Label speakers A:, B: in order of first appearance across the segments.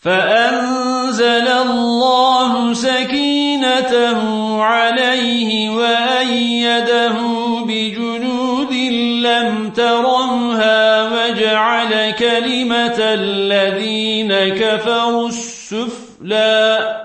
A: فأنزل الله سكينته عليه وأيده بجنود لم ترمها وجعل كلمة الذين كفروا السفلى.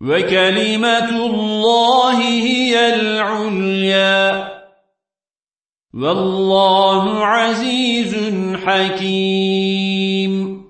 A: وكلمة الله هي العليا. والله عزيز حكيم.